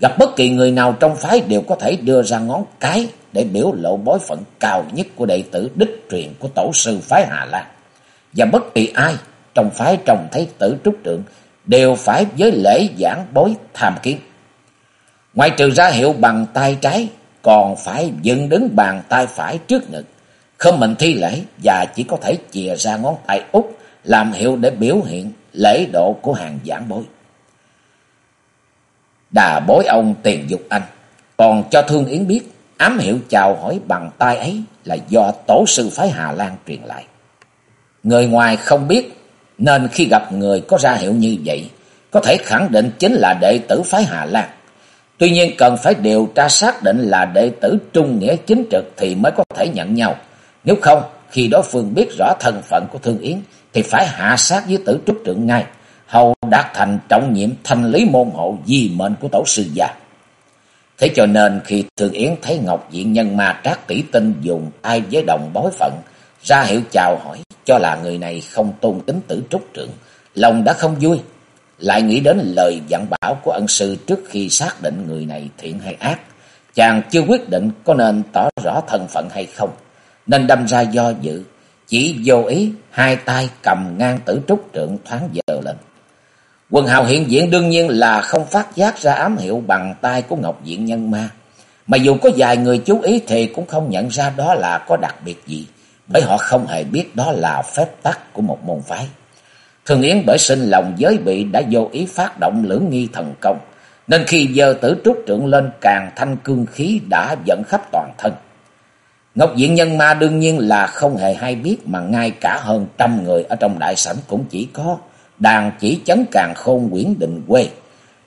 Gặp bất kỳ người nào trong phái đều có thể đưa ra ngón cái để biểu lộ bối phận cao nhất của đệ tử đích truyền của tổ sư phái Hà Lan. Và bất kỳ ai trong phái trông thấy tử trúc trượng đều phải với lễ giảng bối tham kiến. Ngoài trừ ra hiệu bằng tay trái, còn phải dựng đứng bàn tay phải trước ngực, không mình thi lễ và chỉ có thể chìa ra ngón tay út làm hiệu để biểu hiện lễ độ của hàng giảng bối. Đà bối ông tiền dục anh, còn cho Thương Yến biết ám hiệu chào hỏi bằng tay ấy là do tổ sư phái Hà Lan truyền lại. Người ngoài không biết nên khi gặp người có ra hiệu như vậy, có thể khẳng định chính là đệ tử phái Hà Lan. Tuy nhiên cần phải điều tra xác định là đệ tử trung nghĩa chính trực thì mới có thể nhận nhau. Nếu không, khi đối phương biết rõ thân phận của Thương Yến thì phải hạ sát với tử trúc trượng ngay, hầu đạt thành trọng nhiệm thanh lý môn hộ di mệnh của tổ sư gia. Thế cho nên khi thường Yến thấy Ngọc Diện Nhân Ma Trác tỷ tinh dùng ai với đồng bối phận, ra hiệu chào hỏi cho là người này không tôn kính tử trúc trưởng lòng đã không vui, lại nghĩ đến lời dặn bảo của ân sư trước khi xác định người này thiện hay ác. Chàng chưa quyết định có nên tỏ rõ thân phận hay không, nên đâm ra do dự, chỉ vô ý hai tay cầm ngang tử trúc trượng thoáng dờ lên. Quần hào hiện diện đương nhiên là không phát giác ra ám hiệu bằng tay của Ngọc Diện Nhân Ma. Mà dù có vài người chú ý thì cũng không nhận ra đó là có đặc biệt gì, bởi họ không hề biết đó là phép tắc của một môn phái. Thường Yến bởi sinh lòng giới bị đã vô ý phát động lưỡng nghi thần công, nên khi giờ tử trúc trượng lên càng thanh cương khí đã dẫn khắp toàn thân. Ngọc Diện Nhân Ma đương nhiên là không hề hay biết mà ngay cả hơn trăm người ở trong đại sảnh cũng chỉ có đàn chỉ chấn càng khôn quyển định quê.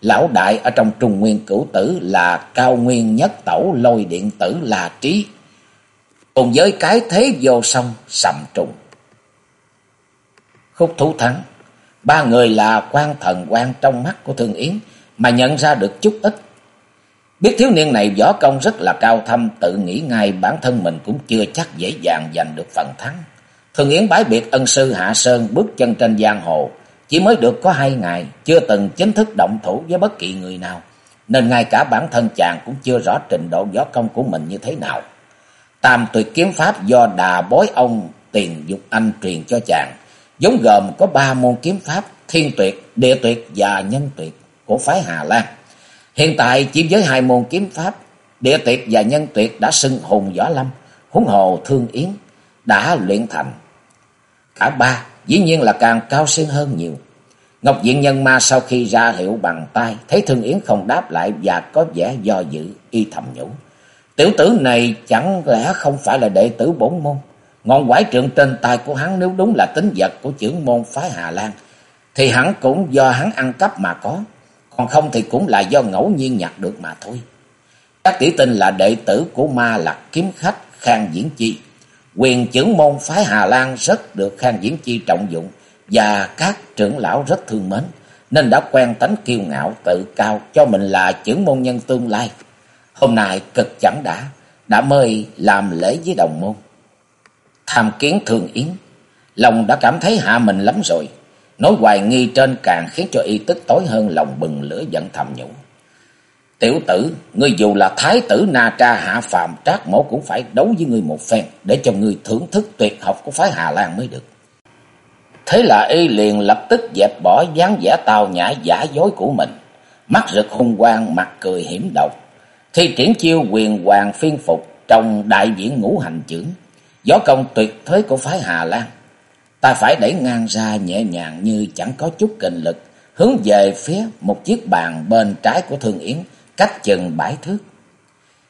Lão đại ở trong trung nguyên cửu tử là cao nguyên nhất tẩu lôi điện tử là trí. Cùng với cái thế vô song sầm trùng. Khúc thú thắng. Ba người là quan thần quan trong mắt của Thương Yến mà nhận ra được chút ít. Biết thiếu niên này võ công rất là cao thâm, tự nghĩ ngay bản thân mình cũng chưa chắc dễ dàng giành được phần thắng. Thường Yến bái biệt ân sư Hạ Sơn bước chân trên giang hồ, chỉ mới được có hai ngày, chưa từng chính thức động thủ với bất kỳ người nào, nên ngay cả bản thân chàng cũng chưa rõ trình độ võ công của mình như thế nào. Tam tuyệt kiếm pháp do đà bối ông tiền dục anh truyền cho chàng, giống gồm có ba môn kiếm pháp thiên tuyệt, địa tuyệt và nhân tuyệt của phái Hà Lan. Hiện tại chỉ với hai môn kiếm pháp, địa tuyệt và nhân tuyệt đã xưng hùng võ lâm, huống hồ thương yến, đã luyện thành. Cả ba dĩ nhiên là càng cao siêu hơn nhiều. Ngọc Diện Nhân Ma sau khi ra hiệu bằng tay, thấy Thương Yến không đáp lại và có vẻ do dự, y thầm nhủ. Tiểu tử này chẳng lẽ không phải là đệ tử bổn môn? Ngọn quải trượng trên tay của hắn nếu đúng là tính vật của trưởng môn phái Hà Lan, thì hắn cũng do hắn ăn cắp mà có, còn không thì cũng là do ngẫu nhiên nhặt được mà thôi. Các tỷ tinh là đệ tử của ma lạc kiếm khách Khang Diễn Chi. Quyền trưởng môn phái Hà Lan rất được Khang Diễn Chi trọng dụng và các trưởng lão rất thương mến, nên đã quen tánh kiêu ngạo tự cao cho mình là trưởng môn nhân tương lai. Hôm nay cực chẳng đã, đã mời làm lễ với đồng môn. Tham kiến thường yến, lòng đã cảm thấy hạ mình lắm rồi. Nói hoài nghi trên càng khiến cho y tức tối hơn lòng bừng lửa giận thầm nhủ. Tiểu tử, ngươi dù là thái tử Na Tra hạ phàm trác mổ cũng phải đấu với ngươi một phen để cho ngươi thưởng thức tuyệt học của phái Hà Lan mới được. Thế là y liền lập tức dẹp bỏ dáng vẻ tào nhã giả dối của mình, mắt rực hung quang, mặt cười hiểm độc. Thi triển chiêu quyền hoàng phiên phục trong đại diễn ngũ hành trưởng, gió công tuyệt thế của phái Hà Lan. Ta phải đẩy ngang ra nhẹ nhàng như chẳng có chút kinh lực, hướng về phía một chiếc bàn bên trái của Thương Yến, cách chừng bãi thước.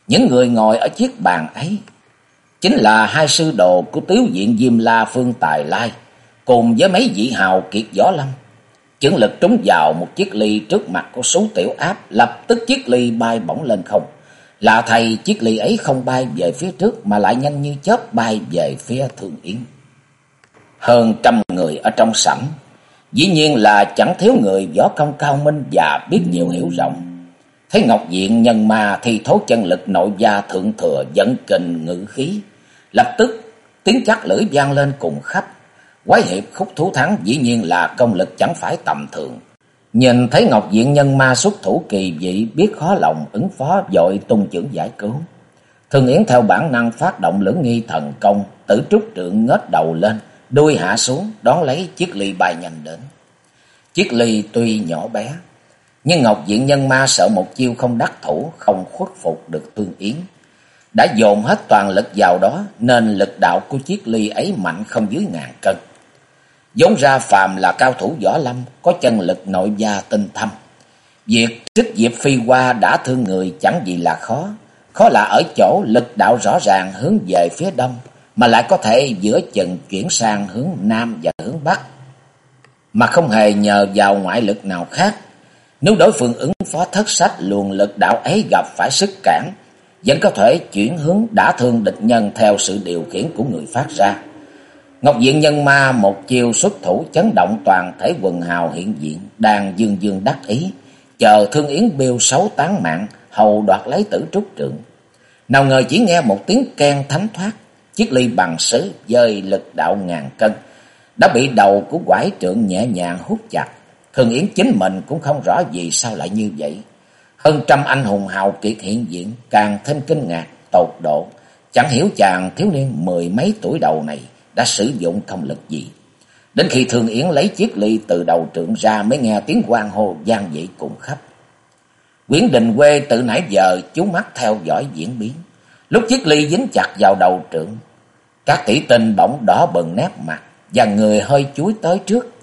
Những người ngồi ở chiếc bàn ấy chính là hai sư đồ của Tiếu Diện Diêm La Phương Tài Lai, cùng với mấy vị hào kiệt gió lâm. Chứng lực trúng vào một chiếc ly trước mặt của số tiểu áp, lập tức chiếc ly bay bổng lên không. Lạ thầy chiếc ly ấy không bay về phía trước mà lại nhanh như chớp bay về phía Thượng Yến. Hơn trăm người ở trong sảnh, dĩ nhiên là chẳng thiếu người võ công cao minh và biết nhiều hiểu rộng. Thấy Ngọc Diện nhân ma thì thố chân lực nội gia thượng thừa dẫn kình ngữ khí. Lập tức tiếng chắc lưỡi vang lên cùng khắp. Quái hiệp khúc thú thắng dĩ nhiên là công lực chẳng phải tầm thường. Nhìn thấy Ngọc Diện nhân ma xuất thủ kỳ vị biết khó lòng ứng phó dội tung trưởng giải cứu. Thường Yến theo bản năng phát động lưỡng nghi thần công, tử trúc trượng ngết đầu lên, đuôi hạ xuống, đón lấy chiếc ly bay nhanh đến. Chiếc ly tuy nhỏ bé, nhưng Ngọc Diện Nhân Ma sợ một chiêu không đắc thủ, không khuất phục được Tương Yến. Đã dồn hết toàn lực vào đó, nên lực đạo của chiếc ly ấy mạnh không dưới ngàn cân. Giống ra phàm là cao thủ võ lâm, có chân lực nội gia tinh thâm. Việc trích diệp phi qua đã thương người chẳng gì là khó. Khó là ở chỗ lực đạo rõ ràng hướng về phía đông, mà lại có thể giữa chừng chuyển sang hướng nam và hướng bắc. Mà không hề nhờ vào ngoại lực nào khác. Nếu đối phương ứng phó thất sách luồng lực đạo ấy gặp phải sức cản, vẫn có thể chuyển hướng đã thương địch nhân theo sự điều khiển của người phát ra. Ngọc Diện Nhân Ma một chiều xuất thủ chấn động toàn thể quần hào hiện diện, đang dương dương đắc ý, chờ Thương Yến Biêu xấu tán mạng, hầu đoạt lấy tử trúc trượng. Nào ngờ chỉ nghe một tiếng keng thánh thoát, chiếc ly bằng sứ dơi lực đạo ngàn cân, đã bị đầu của quải trượng nhẹ nhàng hút chặt. Hương Yến chính mình cũng không rõ vì sao lại như vậy. Hơn trăm anh hùng hào kiệt hiện diện, càng thêm kinh ngạc, tột độ. Chẳng hiểu chàng thiếu niên mười mấy tuổi đầu này đã sử dụng công lực gì. Đến khi Thương Yến lấy chiếc ly từ đầu trượng ra mới nghe tiếng quan hô gian dậy cùng khắp. Quyển Đình Quê từ nãy giờ chú mắt theo dõi diễn biến. Lúc chiếc ly dính chặt vào đầu trưởng, các tỷ tinh bỗng đỏ bừng nét mặt và người hơi chuối tới trước.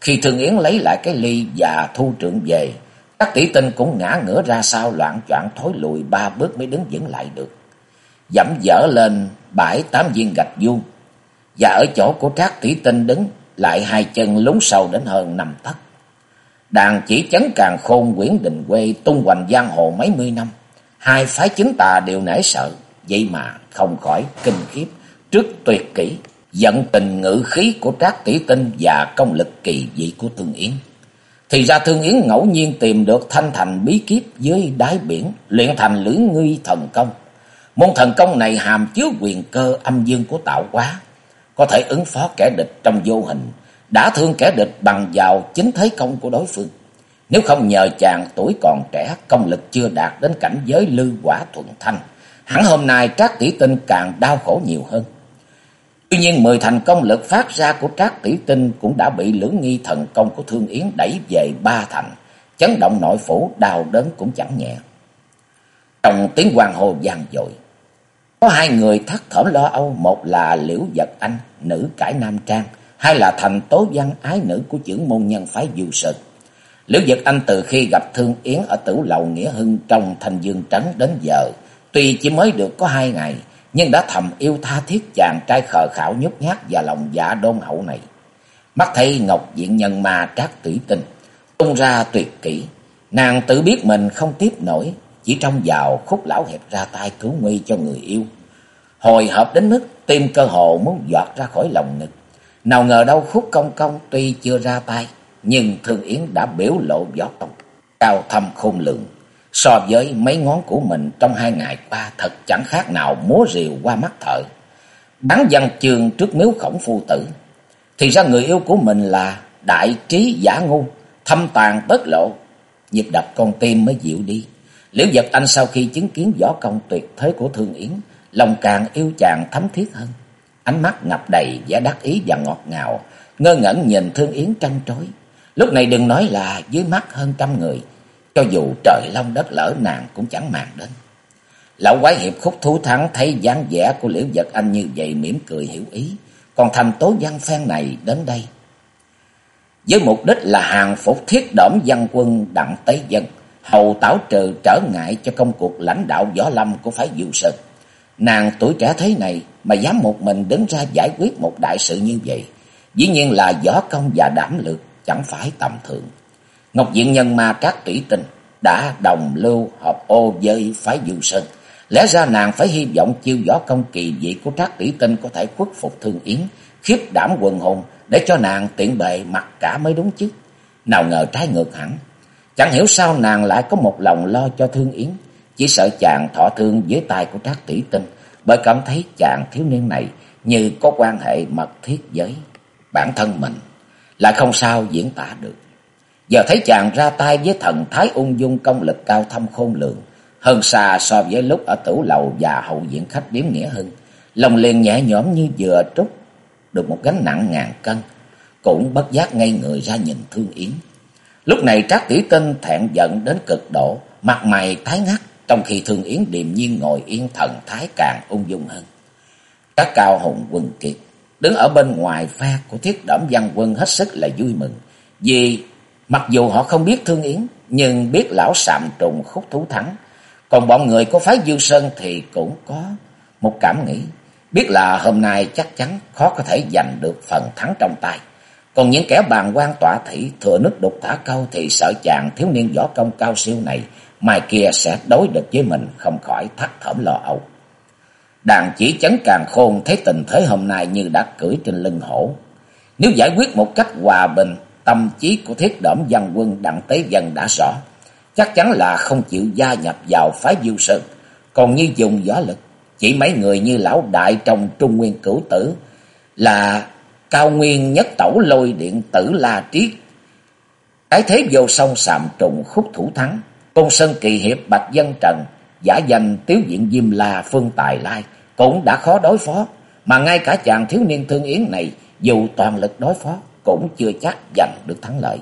Khi Thương Yến lấy lại cái ly và thu trượng về, các tỷ tinh cũng ngã ngửa ra sau loạn choạng thối lùi ba bước mới đứng vững lại được. Dẫm dở lên bãi tám viên gạch vuông và ở chỗ của Trác tỷ tinh đứng lại hai chân lún sâu đến hơn năm tấc. Đàn chỉ chấn càng khôn quyển đình quê tung hoành giang hồ mấy mươi năm. Hai phái chính tà đều nể sợ, vậy mà không khỏi kinh khiếp trước tuyệt kỹ, giận tình ngữ khí của Trác Tỷ Tinh và công lực kỳ dị của Thương Yến. Thì ra Thương Yến ngẫu nhiên tìm được thanh thành bí kíp dưới đáy biển, luyện thành lưỡi nghi thần công. Môn thần công này hàm chứa quyền cơ âm dương của tạo hóa, có thể ứng phó kẻ địch trong vô hình, đã thương kẻ địch bằng vào chính thế công của đối phương. Nếu không nhờ chàng tuổi còn trẻ, công lực chưa đạt đến cảnh giới lư quả thuận thanh, hẳn hôm nay Trác Tỷ Tinh càng đau khổ nhiều hơn. Tuy nhiên mười thành công lực phát ra của Trác Tỷ Tinh cũng đã bị lưỡng nghi thần công của Thương Yến đẩy về ba thành, chấn động nội phủ đào đớn cũng chẳng nhẹ. Trong tiếng hoàng hồ vang dội, có hai người thắt thởm lo âu, một là Liễu Vật Anh, nữ cải nam trang, hai là thành tố văn ái nữ của trưởng môn nhân phái Du sực Liễu Vật Anh từ khi gặp Thương Yến ở tử lầu Nghĩa Hưng trong thành dương trấn đến giờ, tuy chỉ mới được có hai ngày, nhưng đã thầm yêu tha thiết chàng trai khờ khảo nhút nhát và lòng dạ đôn hậu này. Mắt thấy Ngọc Diện Nhân Ma trác tủy tình, tung ra tuyệt kỹ, nàng tự biết mình không tiếp nổi, chỉ trong vào khúc lão hẹp ra tay cứu nguy cho người yêu. Hồi hộp đến mức tim cơ hồ muốn giọt ra khỏi lòng ngực. Nào ngờ đâu khúc công công tuy chưa ra tay, nhưng Thương Yến đã biểu lộ võ công, cao thâm khôn lường. So với mấy ngón của mình trong hai ngày qua thật chẳng khác nào múa rìu qua mắt thợ. bắn văn chương trước miếu khổng phu tử. Thì ra người yêu của mình là đại trí giả ngu, thâm tàn bớt lộ. Nhịp đập con tim mới dịu đi. Liễu giật anh sau khi chứng kiến võ công tuyệt thế của Thương Yến, lòng càng yêu chàng thấm thiết hơn. Ánh mắt ngập đầy vẻ đắc ý và ngọt ngào, ngơ ngẩn nhìn Thương Yến trân trối. Lúc này đừng nói là dưới mắt hơn trăm người, cho dù trời long đất lỡ nàng cũng chẳng màng đến. Lão quái hiệp khúc thú thắng thấy dáng vẻ của liễu vật anh như vậy mỉm cười hiểu ý. Còn thành tố văn phen này đến đây. Với mục đích là hàng phục thiết đổm văn quân đặng tế dân. Hầu tảo trừ trở ngại cho công cuộc lãnh đạo võ lâm của phái du sơn. Nàng tuổi trẻ thế này mà dám một mình đứng ra giải quyết một đại sự như vậy. Dĩ nhiên là võ công và đảm lược chẳng phải tầm thường. Ngọc Diện Nhân Ma Trác Tỷ Tình đã đồng lưu hợp ô với phái Du Sơn. Lẽ ra nàng phải hy vọng chiêu võ công kỳ dị của Trác Tỷ Tinh có thể khuất phục Thương Yến, khiếp đảm quần hồn để cho nàng tiện bề mặc cả mới đúng chứ. Nào ngờ trái ngược hẳn. Chẳng hiểu sao nàng lại có một lòng lo cho Thương Yến, chỉ sợ chàng thọ thương dưới tay của Trác Tỷ Tinh, bởi cảm thấy chàng thiếu niên này như có quan hệ mật thiết với bản thân mình, lại không sao diễn tả được. Giờ thấy chàng ra tay với thần thái ung dung công lực cao thâm khôn lường, hơn xa so với lúc ở tủ lầu và hậu diện khách điếm nghĩa hưng. Lòng liền nhẹ nhõm như vừa trút được một gánh nặng ngàn cân, cũng bất giác ngay người ra nhìn Thương Yến. Lúc này Trác tỷ Tinh thẹn giận đến cực độ, mặt mày tái ngắt, trong khi Thương Yến điềm nhiên ngồi yên thần thái càng ung dung hơn. Các cao hùng quân kiệt đứng ở bên ngoài pha của thiết đẩm văn quân hết sức là vui mừng, vì Mặc dù họ không biết Thương Yến, nhưng biết lão sạm trùng khúc thú thắng. Còn bọn người có phái dư Sơn thì cũng có một cảm nghĩ. Biết là hôm nay chắc chắn khó có thể giành được phần thắng trong tay. Còn những kẻ bàn quan tỏa thị thừa nước đục thả câu thì sợ chàng thiếu niên võ công cao siêu này mai kia sẽ đối địch với mình không khỏi thắt thởm lo âu. Đàn chỉ chấn càng khôn thấy tình thế hôm nay như đã cưỡi trên lưng hổ. Nếu giải quyết một cách hòa bình tâm trí của thiết đẩm văn quân đặng tế dân đã rõ. Chắc chắn là không chịu gia nhập vào phái diêu sơn. Còn như dùng võ lực, chỉ mấy người như lão đại trong trung nguyên cửu tử là cao nguyên nhất tẩu lôi điện tử la triết. Cái thế vô song sàm trùng khúc thủ thắng, công sơn kỳ hiệp bạch dân trần, giả danh tiếu diện diêm la phương tài lai cũng đã khó đối phó. Mà ngay cả chàng thiếu niên thương yến này dù toàn lực đối phó cũng chưa chắc giành được thắng lợi.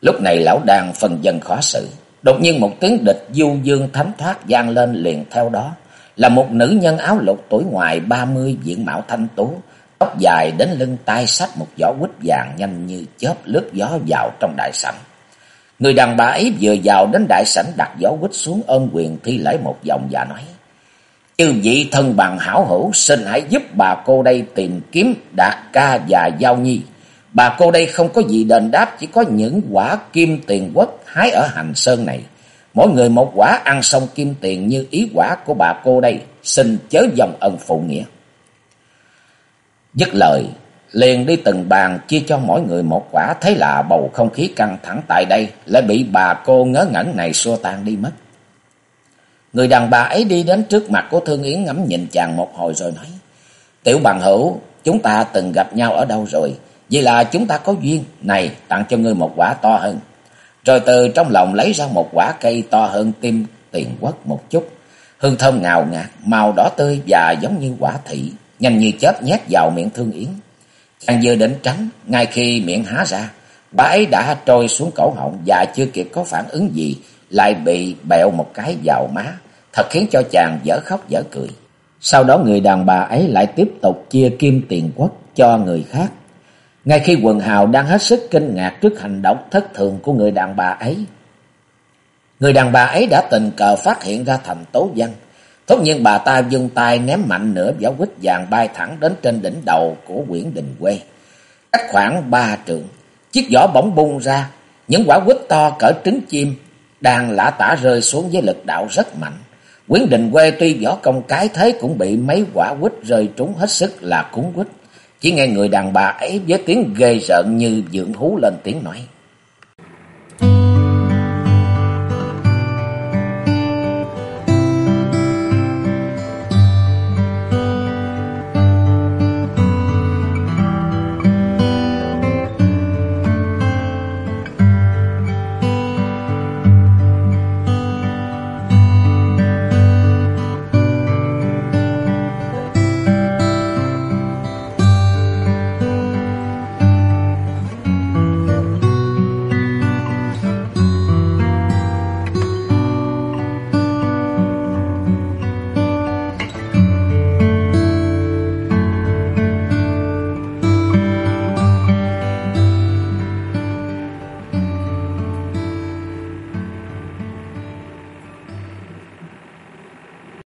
Lúc này lão đang phần dần khó xử, Đột nhiên một tiếng địch du dương thánh thoát vang lên liền theo đó. Là một nữ nhân áo lục tuổi ngoài ba mươi diện mạo thanh tú, tóc dài đến lưng tay sách một giỏ quýt vàng nhanh như chớp lướt gió vào trong đại sảnh. Người đàn bà ấy vừa vào đến đại sảnh đặt giỏ quýt xuống ôm quyền thi lễ một vòng và nói. Chư vị thân bằng hảo hữu xin hãy giúp bà cô đây tìm kiếm Đạt Ca và Giao Nhi. Bà cô đây không có gì đền đáp chỉ có những quả kim tiền quất hái ở hành sơn này. Mỗi người một quả ăn xong kim tiền như ý quả của bà cô đây. Xin chớ dòng ân phụ nghĩa. Dứt lời, liền đi từng bàn chia cho mỗi người một quả. Thấy là bầu không khí căng thẳng tại đây lại bị bà cô ngớ ngẩn này xua tan đi mất. Người đàn bà ấy đi đến trước mặt của Thương Yến ngắm nhìn chàng một hồi rồi nói. Tiểu bằng hữu, chúng ta từng gặp nhau ở đâu rồi? Vậy là chúng ta có duyên. Này, tặng cho ngươi một quả to hơn. Rồi từ trong lòng lấy ra một quả cây to hơn tim tiền quất một chút. Hương thơm ngào ngạt, màu đỏ tươi và giống như quả thị. Nhanh như chớp nhét vào miệng Thương Yến. Chàng vừa định tránh, ngay khi miệng há ra, bà ấy đã trôi xuống cổ họng và chưa kịp có phản ứng gì, lại bị bẹo một cái vào má, thật khiến cho chàng dở khóc dở cười. Sau đó người đàn bà ấy lại tiếp tục chia kim tiền quốc cho người khác. Ngay khi quần hào đang hết sức kinh ngạc trước hành động thất thường của người đàn bà ấy. Người đàn bà ấy đã tình cờ phát hiện ra thành tố văn. Thốt nhiên bà ta dùng tay ném mạnh nửa giáo quýt vàng bay thẳng đến trên đỉnh đầu của Nguyễn đình quê. Cách khoảng ba trường, chiếc giỏ bỗng bung ra, những quả quýt to cỡ trứng chim đang lã tả rơi xuống với lực đạo rất mạnh. Nguyễn Đình Quê tuy võ công cái thế cũng bị mấy quả quýt rơi trúng hết sức là cúng quýt. Chỉ nghe người đàn bà ấy với tiếng ghê rợn như dưỡng hú lên tiếng nói.